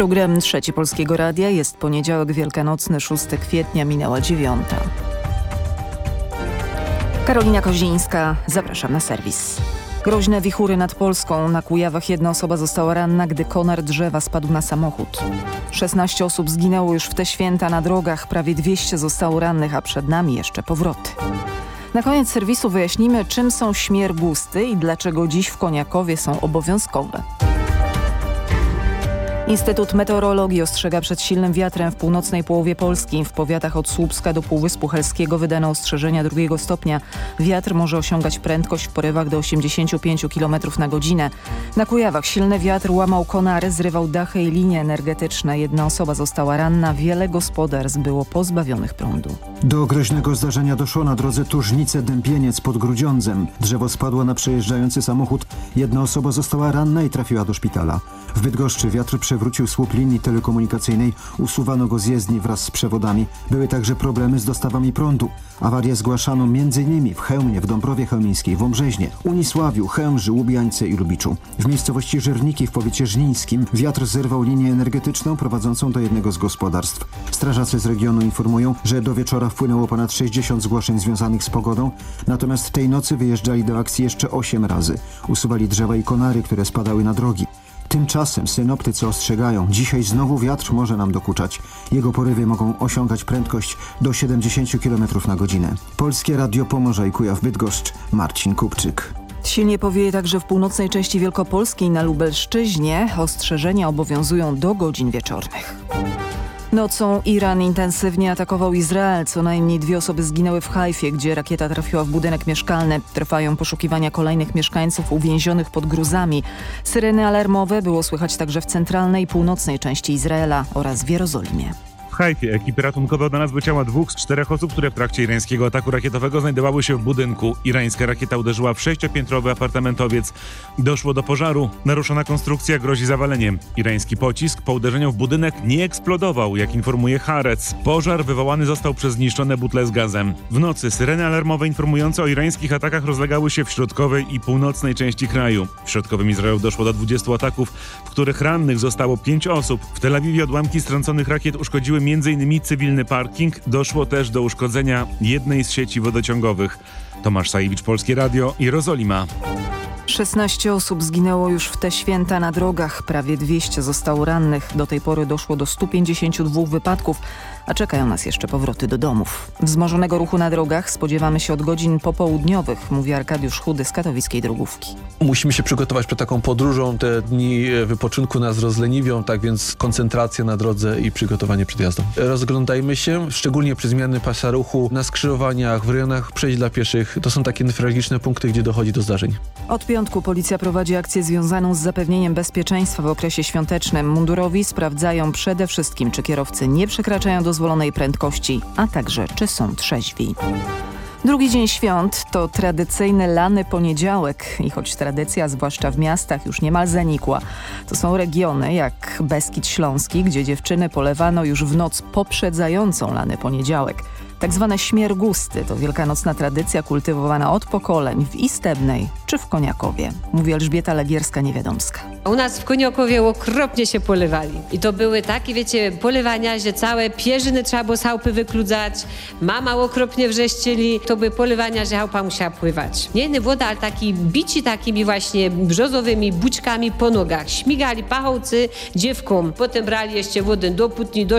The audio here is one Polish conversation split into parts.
Program Trzeci Polskiego Radia jest poniedziałek wielkanocny, 6 kwietnia, minęła dziewiąta. Karolina Kozińska, zapraszam na serwis. Groźne wichury nad Polską. Na Kujawach jedna osoba została ranna, gdy konar drzewa spadł na samochód. 16 osób zginęło już w te święta na drogach, prawie 200 zostało rannych, a przed nami jeszcze powroty. Na koniec serwisu wyjaśnimy, czym są śmiergusty i dlaczego dziś w Koniakowie są obowiązkowe. Instytut Meteorologii ostrzega przed silnym wiatrem w północnej połowie Polski. W powiatach od Słupska do Półwyspu Helskiego wydano ostrzeżenia drugiego stopnia. Wiatr może osiągać prędkość w porywach do 85 km na godzinę. Na Kujawach silny wiatr łamał konary, zrywał dachy i linie energetyczne. Jedna osoba została ranna, wiele gospodarstw było pozbawionych prądu. Do groźnego zdarzenia doszło na drodze Tużnice-Dępieniec pod Grudziądzem. Drzewo spadło na przejeżdżający samochód. Jedna osoba została ranna i trafiła do szpitala. W Bydgoszczy wiatr przewrócił słup linii telekomunikacyjnej, usuwano go z jezdni wraz z przewodami. Były także problemy z dostawami prądu. Awarię zgłaszano m.in. w Chełmie, w Dąbrowie Chełmińskiej, w Omrzeźnie, Unisławiu, Chełmży, Łubiańce i Lubiczu. W miejscowości Żerniki w powiecie żnińskim wiatr zerwał linię energetyczną prowadzącą do jednego z gospodarstw. Strażacy z regionu informują, że do wieczora wpłynęło ponad 60 zgłoszeń związanych z pogodą, natomiast tej nocy wyjeżdżali do akcji jeszcze 8 razy. Usuwali drzewa i konary, które spadały na drogi. Tymczasem synoptycy ostrzegają, dzisiaj znowu wiatr może nam dokuczać. Jego porywy mogą osiągać prędkość do 70 km na godzinę. Polskie Radio Pomorza i Kujaw Bydgoszcz, Marcin Kupczyk. Silnie powieje także w północnej części Wielkopolski i na Lubelszczyźnie. Ostrzeżenia obowiązują do godzin wieczornych. Nocą Iran intensywnie atakował Izrael. Co najmniej dwie osoby zginęły w Hajfie, gdzie rakieta trafiła w budynek mieszkalny. Trwają poszukiwania kolejnych mieszkańców uwięzionych pod gruzami. Syreny alarmowe było słychać także w centralnej i północnej części Izraela oraz w Jerozolimie. Hajfie ekipy ratunkowe odnalazły ciała dwóch z czterech osób, które w trakcie irańskiego ataku rakietowego znajdowały się w budynku. Irańska rakieta uderzyła w sześciopiętrowy apartamentowiec. Doszło do pożaru. Naruszona konstrukcja grozi zawaleniem. Irański pocisk po uderzeniu w budynek nie eksplodował, jak informuje Harec. Pożar wywołany został przez zniszczone butle z gazem. W nocy syreny alarmowe informujące o irańskich atakach rozlegały się w środkowej i północnej części kraju. W środkowym Izraelu doszło do 20 ataków, w których rannych zostało 5 osób. W Tel Awiwie odłamki strąconych rakiet uszkodziły m.in. cywilny parking. Doszło też do uszkodzenia jednej z sieci wodociągowych. Tomasz Sajewicz, Polskie Radio, Jerozolima. 16 osób zginęło już w te święta na drogach, prawie 200 zostało rannych. Do tej pory doszło do 152 wypadków, a czekają nas jeszcze powroty do domów. Wzmożonego ruchu na drogach spodziewamy się od godzin popołudniowych, mówi Arkadiusz Chudy z katowickiej drogówki. Musimy się przygotować przed taką podróżą, te dni wypoczynku nas rozleniwią, tak więc koncentracja na drodze i przygotowanie przed jazdą. Rozglądajmy się, szczególnie przy zmiany pasa ruchu na skrzyżowaniach, w rejonach przejść dla pieszych. To są takie newralgiczne punkty, gdzie dochodzi do zdarzeń. Od piątku policja prowadzi akcję związaną z zapewnieniem bezpieczeństwa w okresie świątecznym. Mundurowi sprawdzają przede wszystkim, czy kierowcy nie przekraczają dozwolonej prędkości, a także czy są trzeźwi. Drugi dzień świąt to tradycyjny lany poniedziałek i choć tradycja, zwłaszcza w miastach, już niemal zanikła, to są regiony jak Beskid Śląski, gdzie dziewczyny polewano już w noc poprzedzającą lany poniedziałek. Tak zwane śmiergusty to wielkanocna tradycja kultywowana od pokoleń w Istebnej czy w Koniakowie, mówi Elżbieta Legierska-Niewiadomska. U nas w Koniokowie okropnie się polewali. I to były takie, wiecie, polewania, że całe pierzyny trzeba było z chałupy wykludzać, mama okropnie wrzeszczyli. To były polewania, że chałupa musiała pływać. Nie jedny woda, ale taki bici takimi właśnie brzozowymi bućkami po nogach. Śmigali pachołcy dziewkom. Potem brali jeszcze wodę do putni, do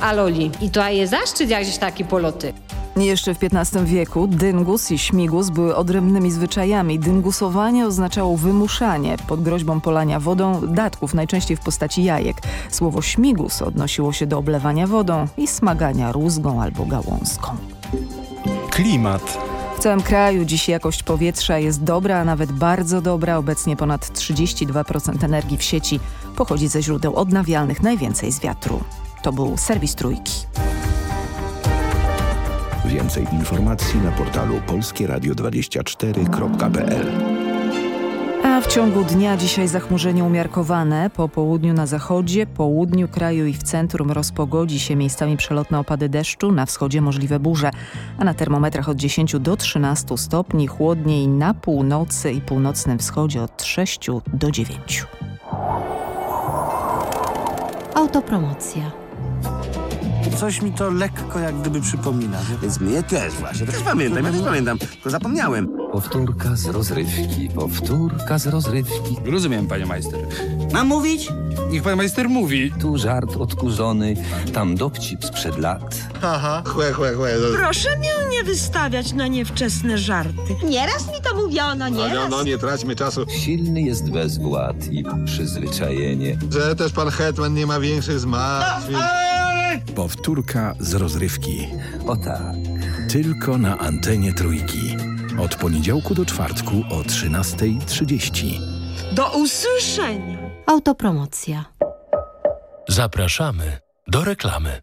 aloli. I to jest zaszczyt, jak taki poloty. Jeszcze w XV wieku dyngus i śmigus były odrębnymi zwyczajami. Dyngusowanie oznaczało wymuszanie pod groźbą polania wodą datków, najczęściej w postaci jajek. Słowo śmigus odnosiło się do oblewania wodą i smagania rózgą albo gałązką. Klimat. W całym kraju dziś jakość powietrza jest dobra, a nawet bardzo dobra. Obecnie ponad 32% energii w sieci pochodzi ze źródeł odnawialnych, najwięcej z wiatru. To był serwis Trójki. Więcej informacji na portalu polskieradio24.pl A w ciągu dnia dzisiaj zachmurzenie umiarkowane. Po południu na zachodzie, południu kraju i w centrum rozpogodzi się miejscami przelotne opady deszczu, na wschodzie możliwe burze, a na termometrach od 10 do 13 stopni, chłodniej na północy i północnym wschodzie od 6 do 9. Autopromocja. Coś mi to lekko jak gdyby przypomina. Więc mnie też właśnie. Też pamiętam, ja też pamiętam, tylko zapomniałem. Powtórka z rozrywki, powtórka z rozrywki. Rozumiem, panie majster. Mam mówić? Niech pan majster mówi. Tu żart odkurzony, tam dowcip sprzed lat. Haha, chłe, chłe, chłe. Proszę mnie nie wystawiać na niewczesne żarty. Nieraz mi to mówiono, nieraz. No, no, nie traćmy czasu. Silny jest bezwład i przyzwyczajenie. Że też pan Hetman nie ma większych zmartwień. Powtórka z rozrywki. O tak. Tylko na antenie trójki. Od poniedziałku do czwartku o 13.30. Do usłyszenia. Autopromocja. Zapraszamy do reklamy.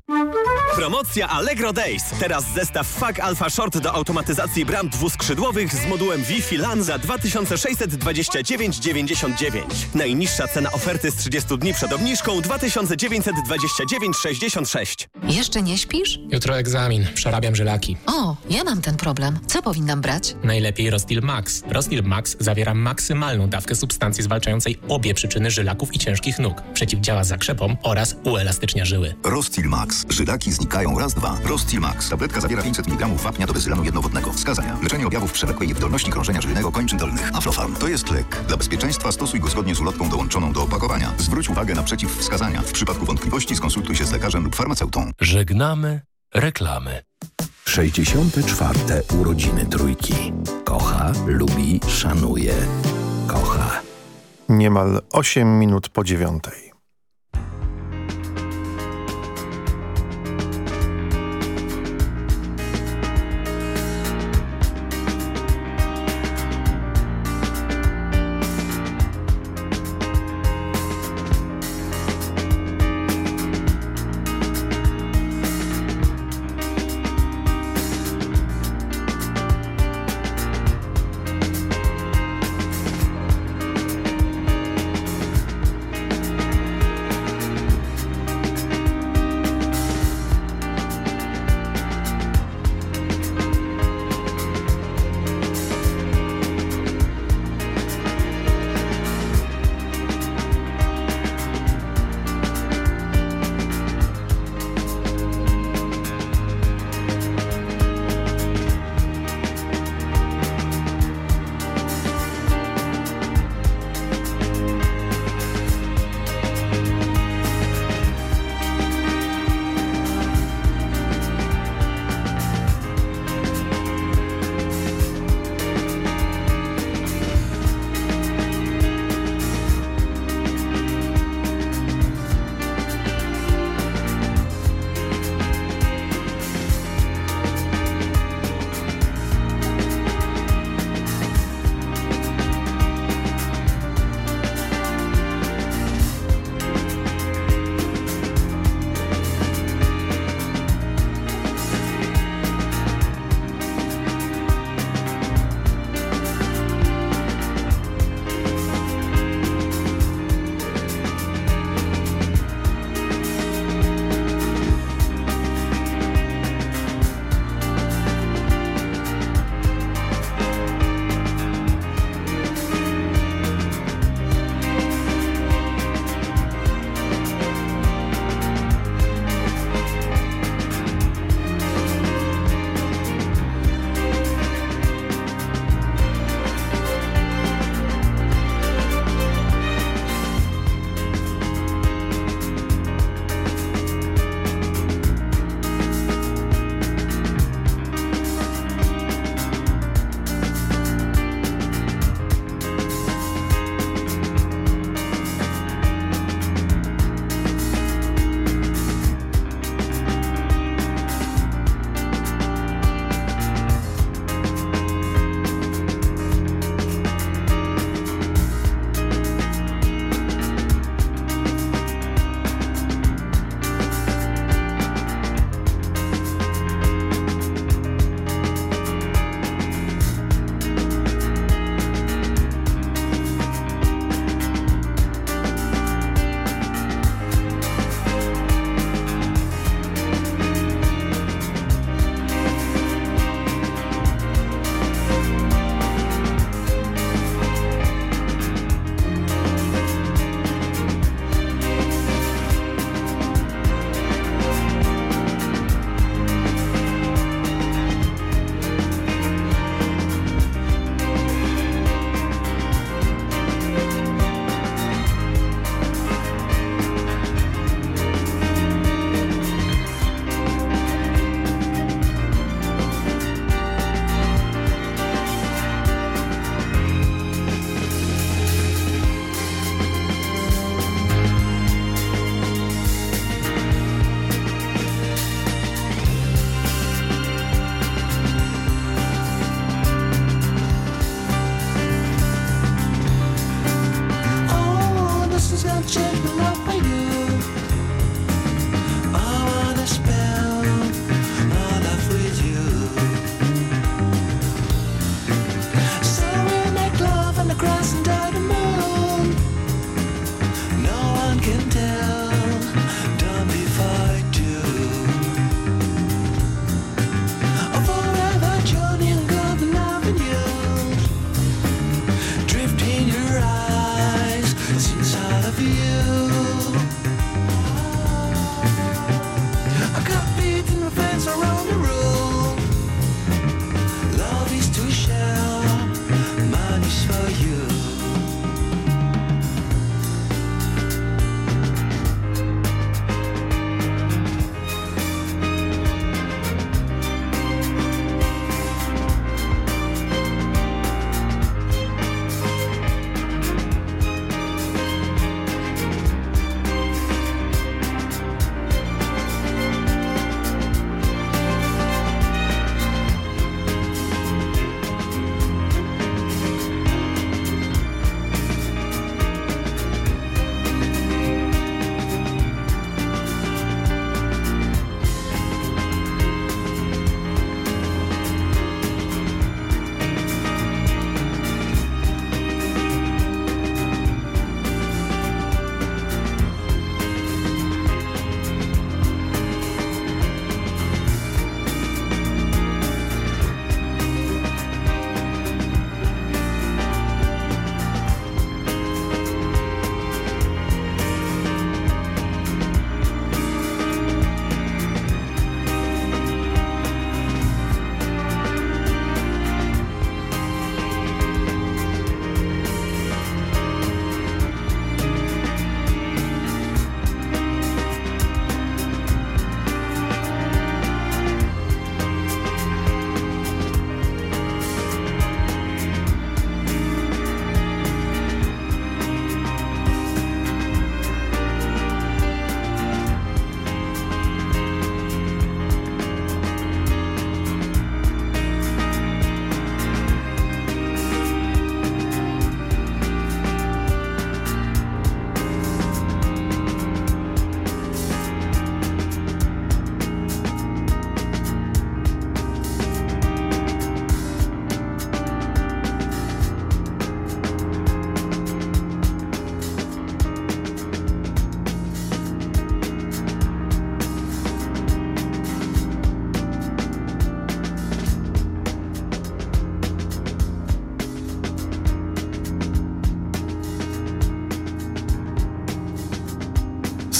Promocja Allegro Days. Teraz zestaw FAG Alpha Short do automatyzacji bram dwuskrzydłowych z modułem Wi-Fi LAN za 2629,99. Najniższa cena oferty z 30 dni przed obniżką 2929,66. Jeszcze nie śpisz? Jutro egzamin. Przerabiam żylaki. O, ja mam ten problem. Co powinnam brać? Najlepiej Rostil Max. Rostil Max zawiera maksymalną dawkę substancji zwalczającej obie przyczyny żylaków i ciężkich nóg. Przeciwdziała zakrzepom oraz uelastycznia żyły. Rostil Max. Żylaki znikają raz, dwa. Rostil Max. Tabletka zawiera 500 mg wapnia do bezylanu jednowodnego. Wskazania. Leczenie objawów przewlekłej niewydolności krążenia żylnego kończyn dolnych. Aflofarm. To jest lek. Dla bezpieczeństwa stosuj go zgodnie z ulotką dołączoną do opakowania. Zwróć uwagę na przeciwwskazania. W przypadku wątpliwości skonsultuj się z lekarzem lub farmaceutą. Żegnamy reklamy. 64. urodziny trójki. Kocha, lubi, szanuje. Kocha. Niemal 8 minut po dziewiątej.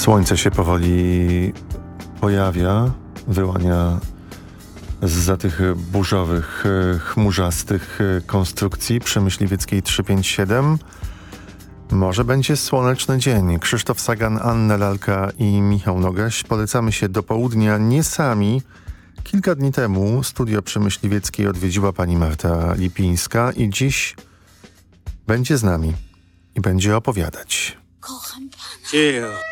Słońce się powoli pojawia, wyłania za tych burzowych, e, chmurzastych e, konstrukcji przy Myśliwieckiej 357. Może będzie słoneczny dzień. Krzysztof Sagan, Anna Lalka i Michał Nogaś. Polecamy się do południa nie sami. Kilka dni temu studio przy Myśliwieckiej odwiedziła pani Marta Lipińska i dziś będzie z nami i będzie opowiadać. Kocham pana.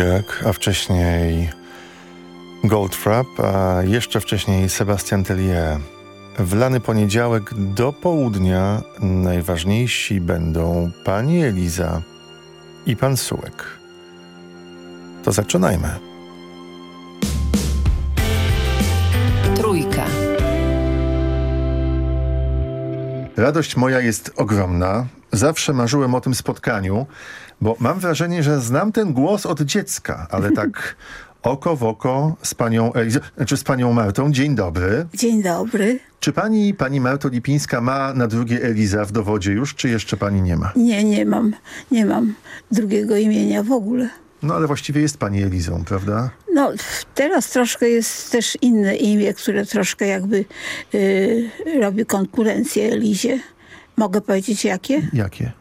Björk, a wcześniej Goldfrapp, a jeszcze wcześniej Sebastian Tellier. W lany poniedziałek do południa najważniejsi będą pani Eliza i pan Sułek. To zaczynajmy. Trójka. Radość moja jest ogromna. Zawsze marzyłem o tym spotkaniu, bo mam wrażenie, że znam ten głos od dziecka, ale tak oko w oko z panią Elizą, czy z panią Martą. Dzień dobry. Dzień dobry. Czy pani, pani Marto Lipińska ma na drugie Eliza w dowodzie już, czy jeszcze pani nie ma? Nie, nie mam. Nie mam drugiego imienia w ogóle. No ale właściwie jest pani Elizą, prawda? No, teraz troszkę jest też inne imię, które troszkę jakby y, robi konkurencję Elizie. Mogę powiedzieć jakie? Jakie?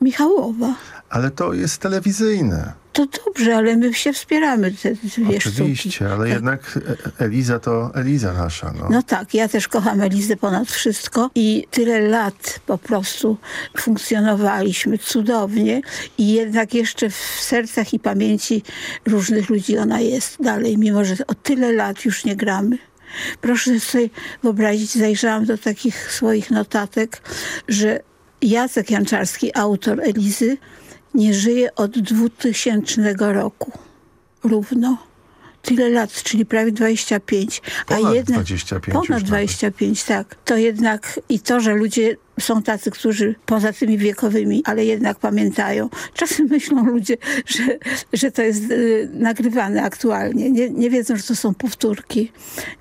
Michałowa. Ale to jest telewizyjne. To dobrze, ale my się wspieramy te dwie Oczywiście, sztuki. ale Tak. jednak e- Eliza to Eliza nasza. No. No tak, ja też kocham Elizę ponad wszystko i tyle lat po prostu funkcjonowaliśmy cudownie i jednak jeszcze w sercach i pamięci różnych ludzi ona jest dalej, mimo że o tyle lat już nie gramy. Proszę sobie wyobrazić, zajrzałam do takich swoich notatek, że Jacek Janczarski, autor Elizy, nie żyje od 2000 roku. Równo. Tyle lat, czyli prawie 25. Ponad a jednak, 25 już Ponad nawet. 25, tak. To jednak i to, że ludzie są tacy, którzy poza tymi wiekowymi, ale jednak pamiętają. Czasem myślą ludzie, że, że to jest y, nagrywane aktualnie. Nie, nie wiedzą, że to są powtórki.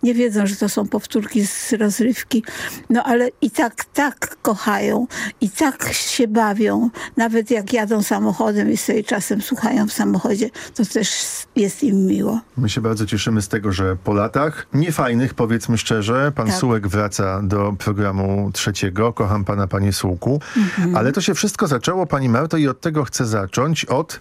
Nie wiedzą, że to są powtórki z rozrywki. No ale i tak, tak kochają. I tak się bawią. Nawet jak jadą samochodem i sobie czasem słuchają w samochodzie, to też jest im miło. My się bardzo cieszymy z tego, że po latach niefajnych, powiedzmy szczerze, pan Tak. Sułek wraca do programu trzeciego. Kocham pana, panie Sułku. Mhm. Ale to się wszystko zaczęło, pani Marto, i od tego chcę zacząć, od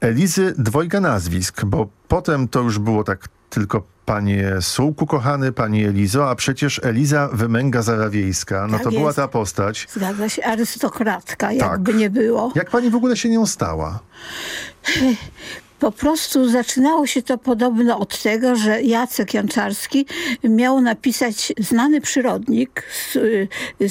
Elizy dwojga nazwisk, bo potem to już było tak tylko panie Sułku kochany, pani Elizo, a przecież Eliza Wymęga-Zarawiejska, no Tak to była jest. ta postać. Zgadza się, arystokratka, Tak. jakby nie było. Jak pani w ogóle się nią stała? Po prostu zaczynało się to podobno od tego, że Jacek Janczarski miał napisać, znany przyrodnik z,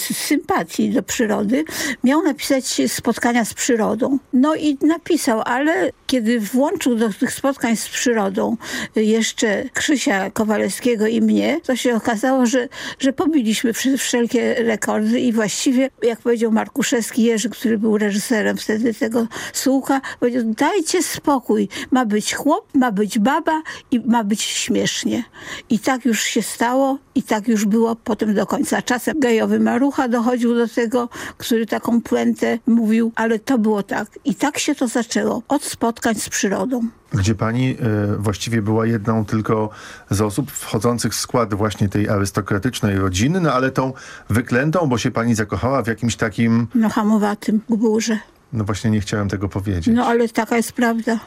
z sympatii do przyrody, miał napisać spotkania z przyrodą. No i napisał, ale kiedy włączył do tych spotkań z przyrodą jeszcze Krzysia Kowalewskiego i mnie, to się okazało, że, że pobiliśmy wszelkie rekordy i właściwie, jak powiedział Markuszewski Jerzy, który był reżyserem wtedy tego Sułka, powiedział, dajcie spokój, ma być chłop, ma być baba i ma być śmiesznie. I tak już się stało i tak już było potem do końca. Czasem gejowy Marucha dochodził do tego, który taką puentę mówił, ale to było tak. I tak się to zaczęło. Od spotkań z przyrodą. gdzie pani e, właściwie była jedną tylko z osób wchodzących w skład właśnie tej arystokratycznej rodziny, no ale tą wyklętą, bo się pani zakochała w jakimś takim, No hamowatym gburze. no właśnie nie chciałem tego powiedzieć. No ale taka jest prawda.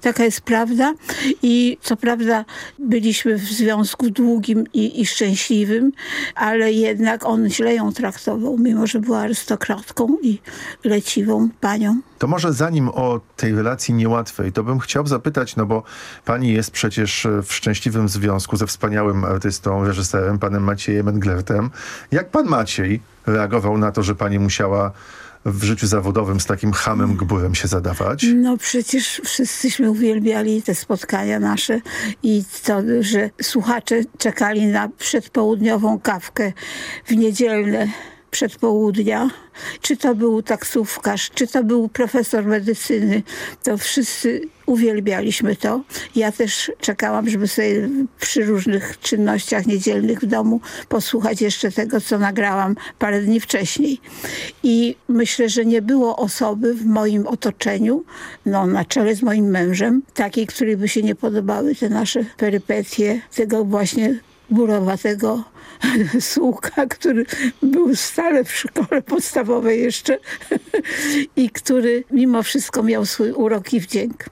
Taka jest prawda i co prawda byliśmy w związku długim i, i szczęśliwym, ale jednak on źle ją traktował, mimo że była arystokratką i leciwą panią. To może zanim o tej relacji niełatwej, to bym chciał zapytać, no bo pani jest przecież w szczęśliwym związku ze wspaniałym artystą, reżyserem, panem Maciejem Englertem. Jak pan Maciej reagował na to, że pani musiała w życiu zawodowym z takim hamem gburem się zadawać? No przecież wszyscyśmy uwielbiali te spotkania nasze i to, że słuchacze czekali na przedpołudniową kawkę w niedzielne przedpołudnia. Czy to był taksówkarz, czy to był profesor medycyny, to wszyscy uwielbialiśmy to. Ja też czekałam, żeby sobie przy różnych czynnościach niedzielnych w domu posłuchać jeszcze tego, co nagrałam parę dni wcześniej. I myślę, że nie było osoby w moim otoczeniu, no na czele z moim mężem, takiej, której by się nie podobały te nasze perypetie, tego właśnie burowatego słuka, który był stale w szkole podstawowej jeszcze i który mimo wszystko miał swój urok i wdzięk.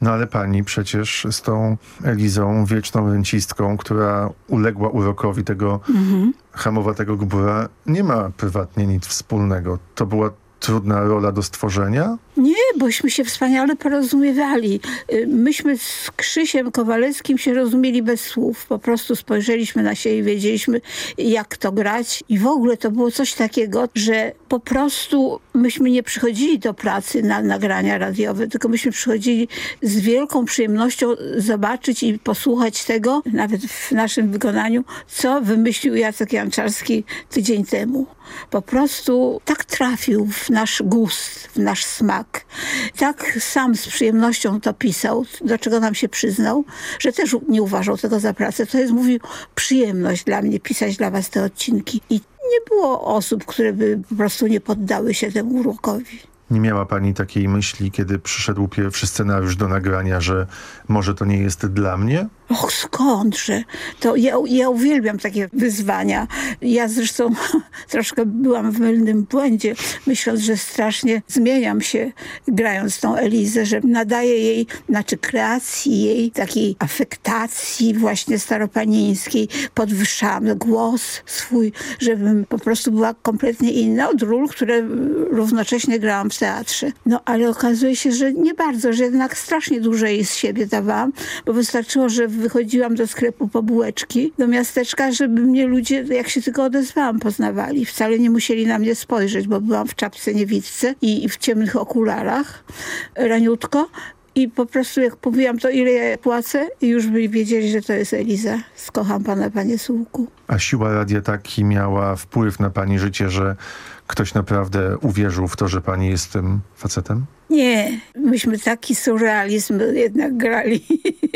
No ale pani przecież z tą Elizą, wieczną rencistką, która uległa urokowi tego Mhm. hamowatego gbura, nie ma prywatnie nic wspólnego. To była trudna rola do stworzenia? Nie, bośmy się wspaniale porozumiewali. Y, Myśmy z Krzysiem Kowalewskim się rozumieli bez słów. Po prostu spojrzeliśmy na siebie i wiedzieliśmy, jak to grać. I w ogóle to było coś takiego, że po prostu myśmy nie przychodzili do pracy na nagrania radiowe, tylko myśmy przychodzili z wielką przyjemnością zobaczyć i posłuchać tego, nawet w naszym wykonaniu, co wymyślił Jacek Janczarski tydzień temu. Po prostu tak trafił w nasz gust, w nasz smak. Tak sam z przyjemnością to pisał, do czego nam się przyznał, że też nie uważał tego za pracę. To jest, mówił, przyjemność dla mnie pisać dla was te odcinki. I nie było osób, które by po prostu nie poddały się temu urokowi. Nie miała pani takiej myśli, kiedy przyszedł pierwszy scenariusz do nagrania, że może to nie jest dla mnie? Och, skądże? To ja, ja uwielbiam takie wyzwania. Ja zresztą troszkę byłam w mylnym błędzie, myśląc, że strasznie zmieniam się grając tą Elizę, że nadaję jej, znaczy kreacji jej, takiej afektacji właśnie staropanińskiej, podwyższałam głos swój, żebym po prostu była kompletnie inna od ról, które równocześnie grałam w teatrze. No ale okazuje się, że nie bardzo, że jednak strasznie dużo jej z siebie dawałam, bo wystarczyło, że wychodziłam do sklepu po bułeczki, do miasteczka, żeby mnie ludzie, jak się tylko odezwałam, poznawali. Wcale nie musieli na mnie spojrzeć, bo byłam w czapce niewidce i w ciemnych okularach, raniutko. I po prostu jak powiedziałam to, ile ja płacę, i już byli wiedzieli, że to jest Eliza. Skocham pana, panie Słuku. A siła radia taki miała wpływ na pani życie, że ktoś naprawdę uwierzył w to, że pani jest tym facetem? Nie, myśmy taki surrealizm jednak grali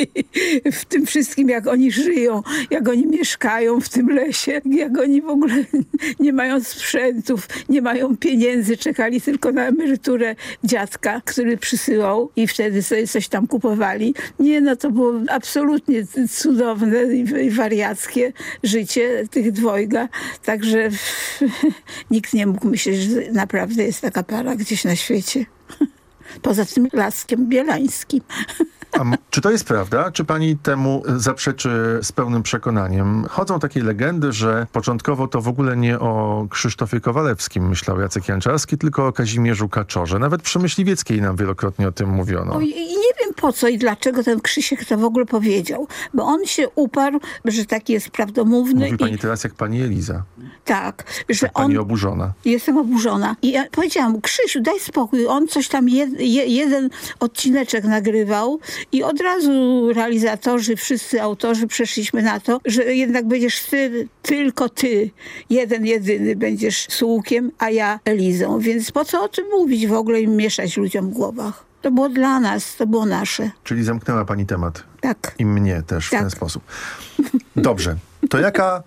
w tym wszystkim, jak oni żyją, jak oni mieszkają w tym lesie, jak oni w ogóle nie mają sprzętów, nie mają pieniędzy, czekali tylko na emeryturę dziadka, który przysyłał i wtedy sobie coś tam kupowali. Nie, no to było absolutnie cudowne i wariackie życie tych dwojga, także nikt nie mógł myśleć, że naprawdę jest taka para gdzieś na świecie. Poza tym Laskiem Bielańskim. A czy to jest prawda? Czy pani temu zaprzeczy z pełnym przekonaniem? Chodzą takie legendy, że początkowo to w ogóle nie o Krzysztofie Kowalewskim myślał Jacek Janczarski, tylko o Kazimierzu Kaczorze. Nawet przy Myśliwieckiej nam wielokrotnie o tym mówiono. Nie wiem po co i dlaczego ten Krzysiek to w ogóle powiedział. Bo on się uparł, że taki jest prawdomówny. Mówi pani i... teraz jak pani Eliza. Tak. Że tak pani on... oburzona. Jestem oburzona. I ja powiedziałam, Krzysiu, daj spokój. On coś tam jed, je, jeden odcineczek nagrywał i od razu realizatorzy, wszyscy autorzy przeszliśmy na to, że jednak będziesz ty, tylko ty, jeden, jedyny będziesz słukiem, a ja Elizą. Więc po co o tym mówić w ogóle i mieszać ludziom w głowach? To było dla nas, to było nasze. Czyli zamknęła pani temat. Tak. I mnie też tak. w ten sposób. Dobrze. To jaka,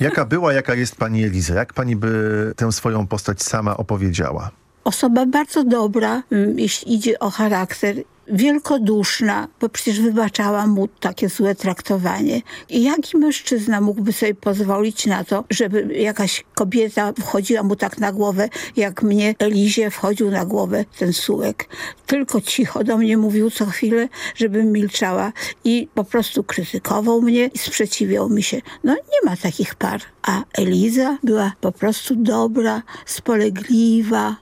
jaka była, jaka jest pani Eliza? Jak pani by tę swoją postać sama opowiedziała? Osoba bardzo dobra, jeśli idzie o charakter wielkoduszna, bo przecież wybaczała mu takie złe traktowanie. I jaki mężczyzna mógłby sobie pozwolić na to, żeby jakaś kobieta wchodziła mu tak na głowę, jak mnie Elizie wchodził na głowę ten sułek. Tylko cicho do mnie mówił co chwilę, żebym milczała i po prostu krytykował mnie i sprzeciwiał mi się. No nie ma takich par. A Eliza była po prostu dobra, spolegliwa,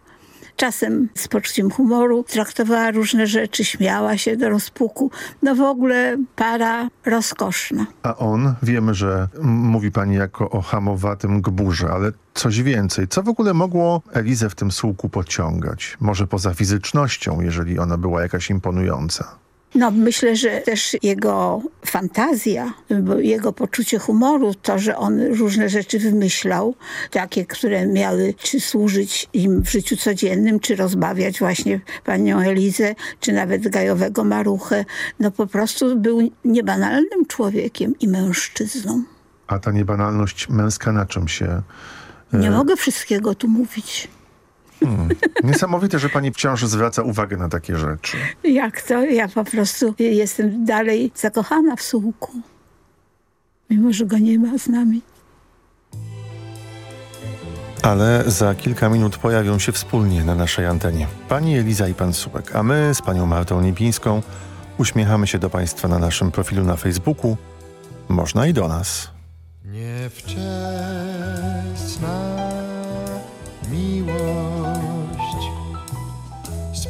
czasem z poczuciem humoru, traktowała różne rzeczy, śmiała się do rozpuku. No w ogóle para rozkoszna. A on, wiemy, że mówi pani jako o hamowatym gburze, ale coś więcej. Co w ogóle mogło Elizę w tym słuku pociągać? Może poza fizycznością, jeżeli ona była jakaś imponująca? No myślę, że też jego fantazja, jego poczucie humoru, to, że on różne rzeczy wymyślał, takie, które miały czy służyć im w życiu codziennym, czy rozbawiać właśnie panią Elizę, czy nawet gajowego maruchę. No po prostu był niebanalnym człowiekiem i mężczyzną. A ta niebanalność męska na czym się... Nie mogę wszystkiego tu mówić. Hmm. Niesamowite, że pani wciąż zwraca uwagę na takie rzeczy. Jak to? Ja po prostu jestem dalej zakochana w słuchu. Mimo, że go nie ma z nami. Ale za kilka minut pojawią się wspólnie na naszej antenie. Pani Eliza i pan Słupek, a my z panią Martą Niepińską uśmiechamy się do państwa na naszym profilu na Facebooku. Można i do nas. Niewczesna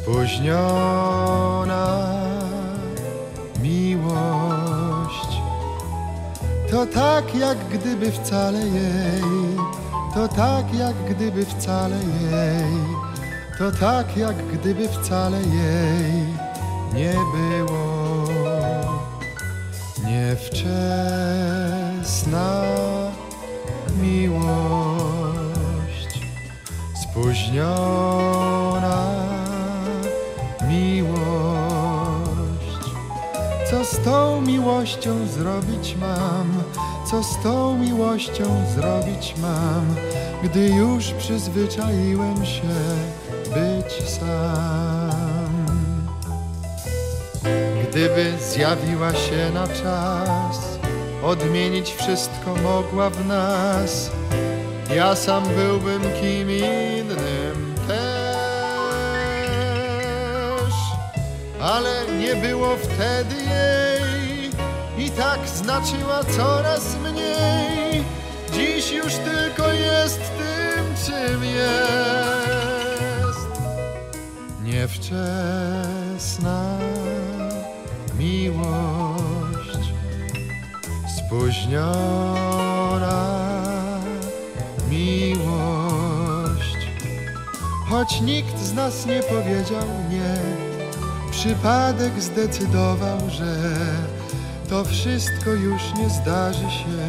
spóźniona miłość. To tak jak gdyby wcale jej to tak jak gdyby wcale jej to tak jak gdyby wcale jej nie było. Niewczesna miłość. Spóźniona z tą miłością zrobić mam? Co z tą miłością zrobić mam, gdy już przyzwyczaiłem się być sam? Gdyby zjawiła się na czas, odmienić wszystko mogła w nas. Ja sam byłbym kim innym też, ale nie było wtedy jej i tak znaczyła coraz mniej. Dziś już tylko jest tym, czym jest. Niewczesna miłość, spóźniona miłość. Choć nikt z nas nie powiedział nie, przypadek zdecydował, że to wszystko już nie zdarzy się,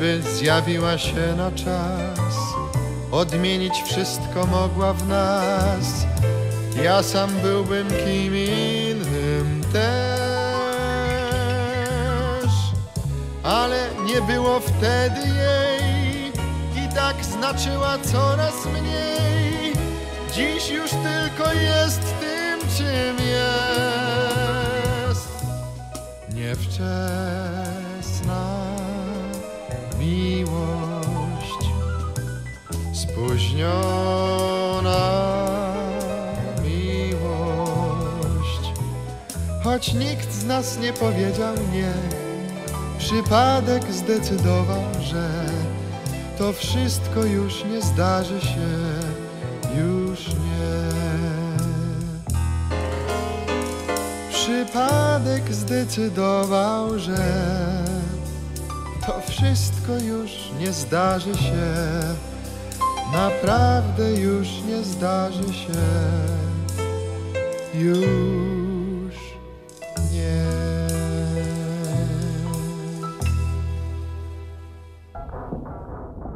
Gdyby zjawiła się na czas, odmienić wszystko mogła w nas. Ja sam byłbym kim innym też, ale nie było wtedy jej i tak znaczyła coraz mniej. Dziś już tylko jest tym, czym jest. Niewczesna choć nikt z nas nie powiedział nie. Przypadek zdecydował, że to wszystko już nie zdarzy się już nie. Przypadek zdecydował, że to wszystko już nie zdarzy się, naprawdę już nie zdarzy się, już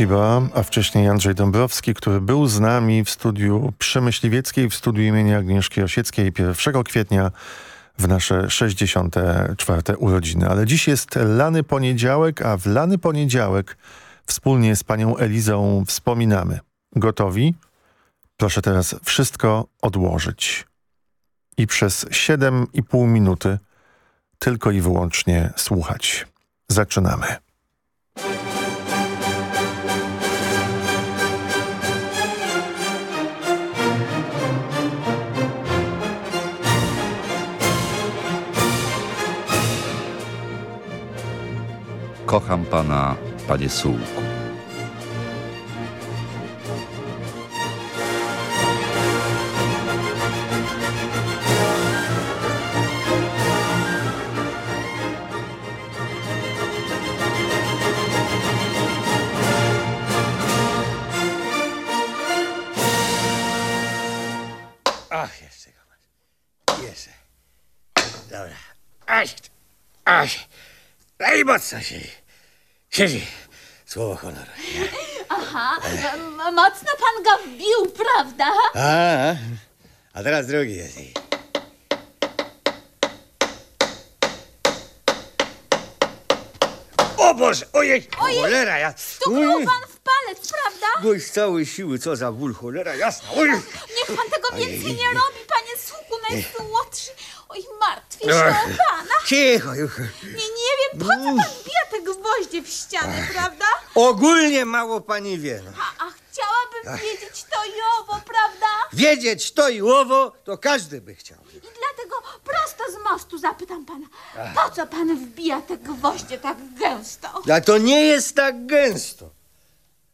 Ciba, a wcześniej Andrzej Dąbrowski, który był z nami w studiu przy Myśliwieckiej, w studiu imienia Agnieszki Osieckiej 1 kwietnia w nasze 64. urodziny. Ale dziś jest lany poniedziałek, a w lany poniedziałek wspólnie z panią Elizą wspominamy. Gotowi? Proszę teraz wszystko odłożyć. I przez 7,5 minuty tylko i wyłącznie słuchać. Zaczynamy. Kocham pana, panie Sułku. Ach, jeszcze go masz. Jeszcze. Dobra. Aś, aś. აი ბაცაში. შეჟი. სვოხონარ. აჰა, მაცნაფანგა ვიუბრავდა. აა. ადრას დროგიასი. Boże, ojej, Ojej, cholera, ja... Stuknął Oj, pan w palec, prawda? Byłeś z całej siły, co za ból, cholera, jasna, oj. Niech pan tego Ojej. więcej nie robi, panie słuchu najsłodszy. Oj, martwię się Ach. o pana. Cicho, już. Nie, nie wiem, po co pan bija te gwoździe w ścianę, prawda? Ogólnie mało pani wie, no. A, a chciałabym wiedzieć to i owo, prawda? Wiedzieć to i łowo, to każdy by chciał. I dlatego prosto z mostu zapytam pana, po co pan wbija te gwoździe tak gęsto? A to nie jest tak gęsto.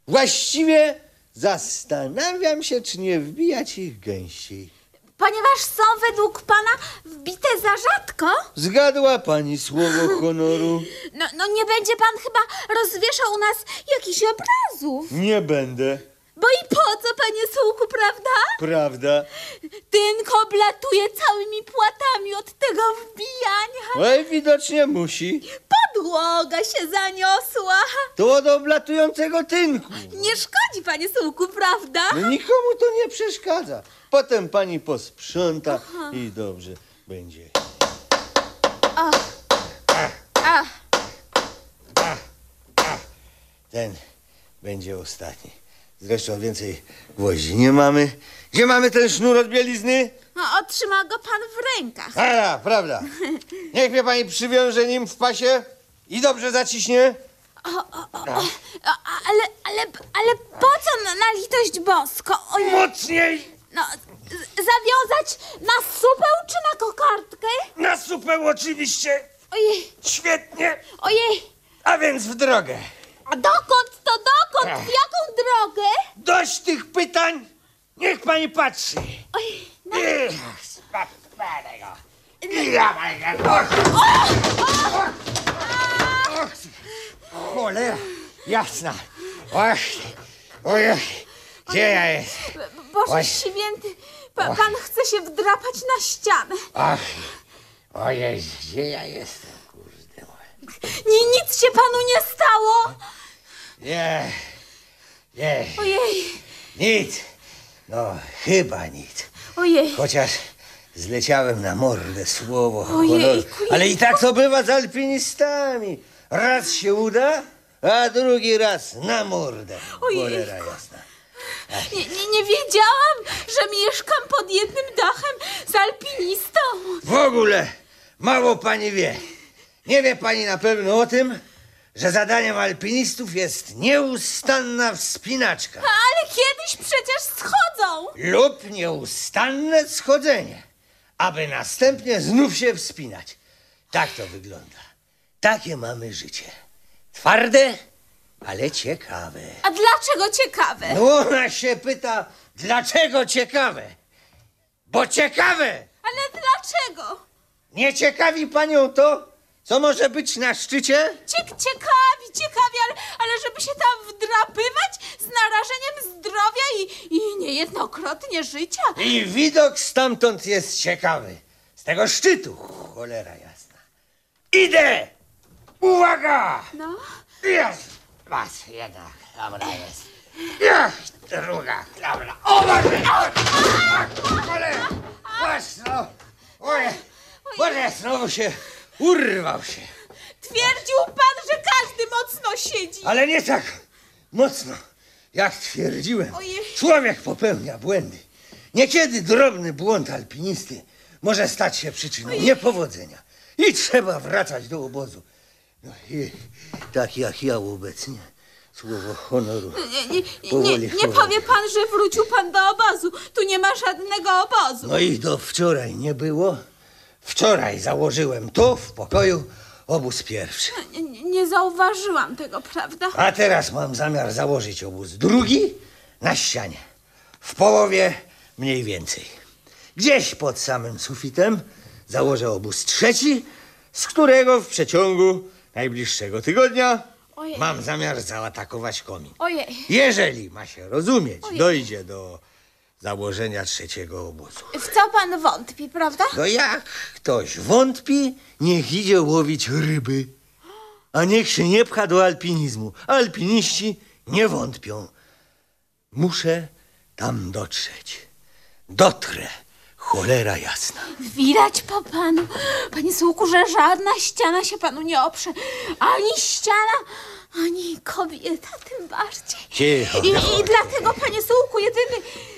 Właściwie zastanawiam się, czy nie wbijać ich gęściej. Ponieważ są według pana wbite za rzadko? Zgadła pani słowo honoru? No, no nie będzie pan chyba rozwieszał u nas jakichś obrazów. Nie będę, Bo i po co, panie Sułku, prawda? prawda? Tynko oblatuje całymi płatami od tego wbijania. Oj, widocznie musi. Podłoga się zaniosła. To od oblatującego tynku. Nie szkodzi, panie Sułku, prawda? No nikomu to nie przeszkadza. Potem pani posprząta Aha. i dobrze będzie. O. A, Ten będzie ostatni. Zresztą więcej gwoździ nie mamy. Gdzie mamy ten sznur od bielizny? no, otrzyma go pan w rękach. A, prawda. Niech mnie pani przywiąże nim w pasie i dobrze zaciśnie. O, o, o, o. Ale, ale, ale po co na, na litość boską? Ojej. Mocniej! No, zawiązać na supeł czy na kokardkę? Na supeł oczywiście. Ojej, Świetnie. ojej. A więc w drogę. A dokąd to dokąd? W jaką drogę? Dość tych pytań. Niech pani patrzy. Ojej, no. Ech, spadnę go. Dawaj go. Och. Och, Cholera, jasna. Och, ojej, gdzie ja jest? Boże Oj. święty, pa, pan chce się wdrapać na ścianę. Ach, ojej, gdzie ja jestem? Ni, nic się panu nie stało. Nie, nie, Ojej, nic. No, chyba nic. ojej. Chociaż zleciałem na mordę słowo honoru. Ale i tak to bywa z alpinistami. Raz się uda, a drugi raz na mordę. Ojejku. Cholera jasna. Nie, nie, nie wiedziałam, że mieszkam pod jednym dachem z alpinistą. W ogóle mało pani wie. Nie wie pani na pewno o tym, że zadaniem alpinistów jest nieustanna wspinaczka Ale kiedyś przecież schodzą. lub nieustanne schodzenie, aby następnie znów się wspinać. Tak to wygląda. Takie mamy życie. Twarde, ale ciekawe. A dlaczego ciekawe? No ona się pyta, dlaczego ciekawe? Bo ciekawe! Ale dlaczego? Nie ciekawi panią to, co może być na szczycie? Ciek ciekawi, ciekawi, ale, ale żeby się tam wdrapywać z narażeniem zdrowia i, i niejednokrotnie życia. I widok stamtąd jest ciekawy. Z tego szczytu, cholera jasna. Idę! Uwaga! No, Jest! Masz, jedna, dobra jest. Ja, druga, dobra. O, Boże, o, cholera, masz, no. Boże, Boże, znowu się, urwał się. Twierdził pan, że każdy mocno siedzi. Ale nie tak mocno, jak twierdziłem. Ojej. Człowiek popełnia błędy. Niekiedy drobny błąd alpinisty może stać się przyczyną niepowodzenia. I trzeba wracać do obozu. No i tak jak ja obecnie, słowo honoru. Nie, nie, nie, nie powie pan, że wrócił pan do obozu. Tu nie ma żadnego obozu. No i do wczoraj nie było. Wczoraj założyłem tu w pokoju obóz pierwszy. Nie, nie, nie zauważyłam tego, prawda? A teraz mam zamiar założyć obóz drugi na ścianie. W połowie mniej więcej. Gdzieś pod samym sufitem założę obóz trzeci, z którego w przeciągu najbliższego tygodnia Ojej. mam zamiar zaatakować komin. Ojej. Jeżeli ma się rozumieć, Ojej. dojdzie do założenia trzeciego obozu. W co pan wątpi, prawda? No jak ktoś wątpi, niech idzie łowić ryby. A niech się nie pcha do alpinizmu. Alpiniści nie wątpią. Muszę tam dotrzeć. Dotrę. Cholera jasna. Widać po panu, panie Słuku, że żadna ściana się panu nie oprze. Ani ściana, ani kobieta, tym bardziej. Cicho. I, I dlatego, panie Słuku, jedyny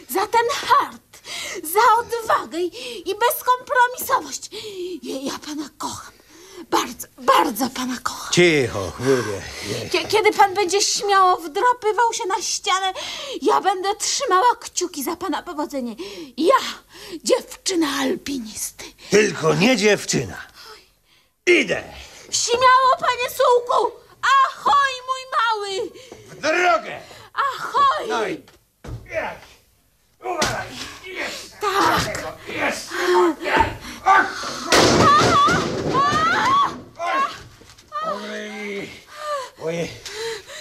za ten hart, za odwagę i, i bezkompromisowość. Ja, ja pana kocham. Bardzo, bardzo pana kocham. Cicho. Kie- Kiedy pan będzie śmiało wdrapywał się na ścianę, ja będę trzymała kciuki za pana powodzenie. Ja, dziewczyna alpinisty. Tylko nie dziewczyna. Idę. Śmiało, panie Sułku! Ahoj, mój mały! W drogę. Ahoj! No i...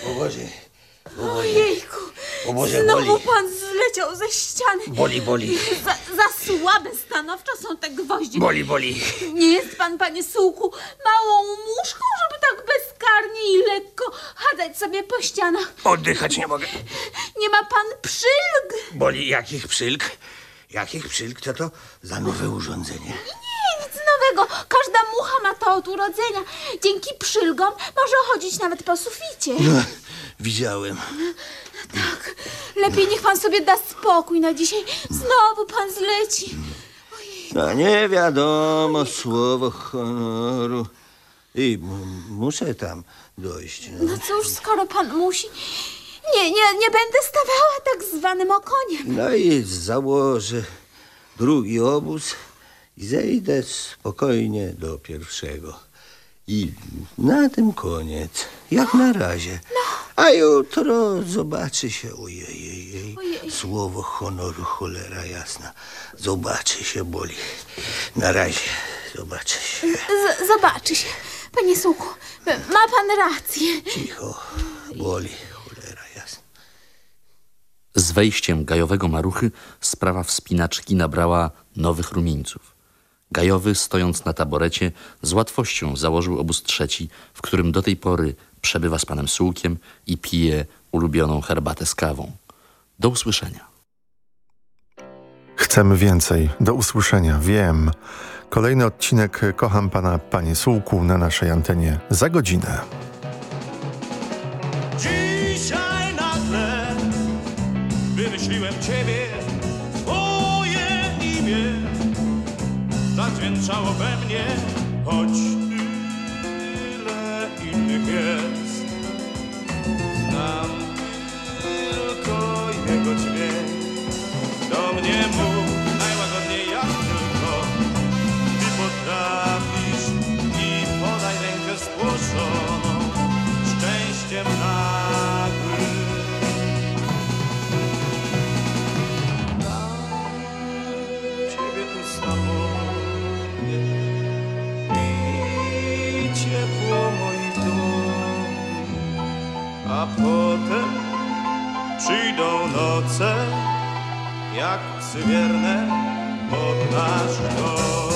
What was it? Ojejku! O Boże, Znowu boli. pan zleciał ze ściany. Boli, boli. Za, za słabe stanowczo są te gwoździe. Boli, boli. Nie jest pan, panie Sułku, małą muszką, żeby tak bezkarnie i lekko chadzać sobie po ścianach. Oddychać nie mogę. Nie ma pan przylg. Boli jakich przylg? Jakich przylg? Co to za nowe urządzenie? Nie, nic nowego. Każda mucha ma to od urodzenia. Dzięki przylgom może chodzić nawet po suficie. No, widziałem. Tak, lepiej niech pan sobie da spokój na dzisiaj. Znowu pan zleci. No nie wiadomo, słowo honoru. I muszę tam dojść. No. No cóż, skoro pan musi... Nie, nie, nie będę stawała tak zwanym okoniem. no i założę drugi obóz i zejdę spokojnie do pierwszego. I na tym koniec, jak na razie. A jutro zobaczy się, ojej, jej, Ojej. słowo honoru, cholera jasna. Zobaczy się, boli. Na razie, zobaczy się. Z zobaczy się. Panie Suku, ma pan rację. Cicho, boli, cholera jasna. Z wejściem gajowego maruchy sprawa wspinaczki nabrała nowych rumieńców. Gajowy, stojąc na taborecie, z łatwością założył obóz trzeci, w którym do tej pory przebywa z panem Sułkiem i pije ulubioną herbatę z kawą. Do usłyszenia. Chcemy więcej. Do usłyszenia. Wiem. Kolejny odcinek Kocham Pana, Panie Sułku na naszej antenie za godzinę. Potem przyjdą noce jak psy pod nasz dom.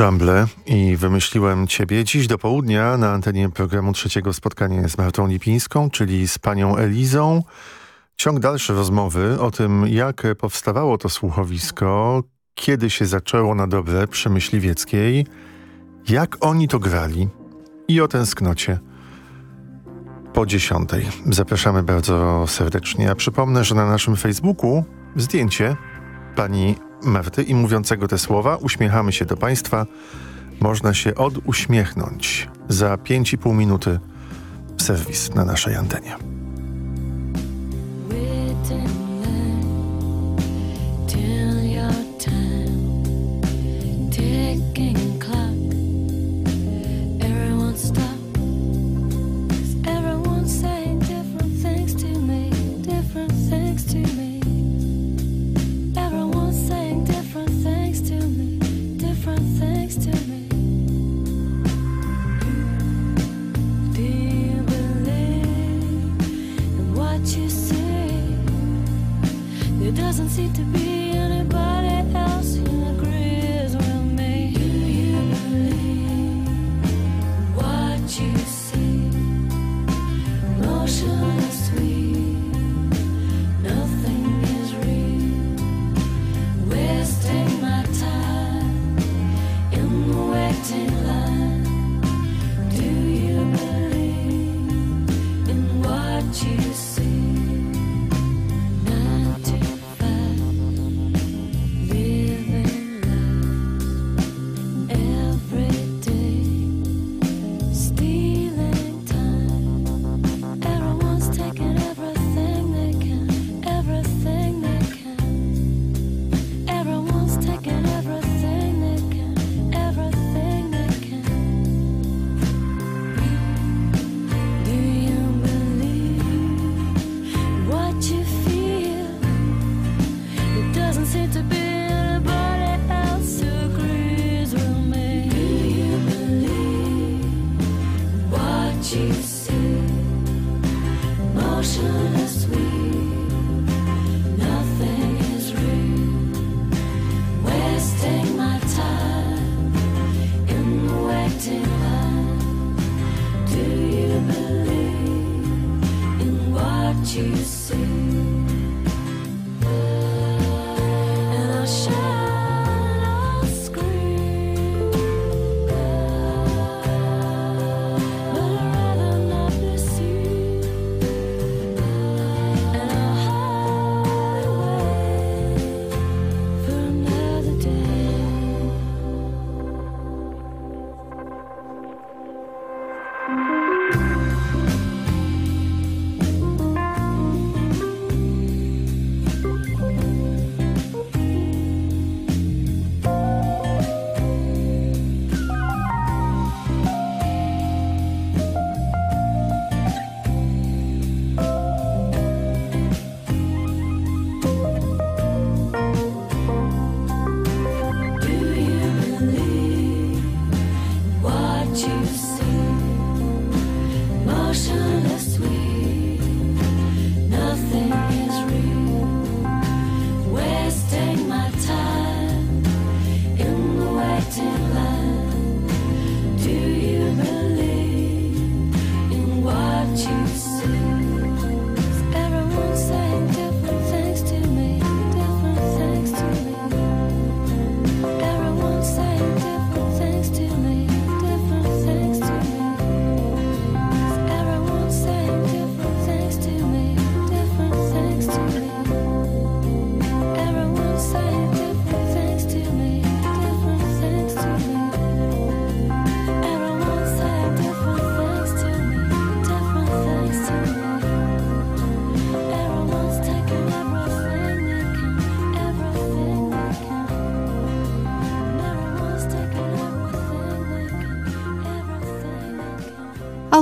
Jumble i wymyśliłem Ciebie dziś do południa na antenie programu trzeciego spotkanie z Martą Lipińską, czyli z panią Elizą. Ciąg dalszy rozmowy o tym, jak powstawało to słuchowisko, kiedy się zaczęło na dobre przy Myśliwieckiej, jak oni to grali i o tęsknocie po dziesiątej. Zapraszamy bardzo serdecznie. A przypomnę, że na naszym Facebooku zdjęcie pani Marty i mówiącego te słowa uśmiechamy się do państwa. Można się oduśmiechnąć za 5,5 minuty serwis na naszej antenie.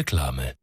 reklamy.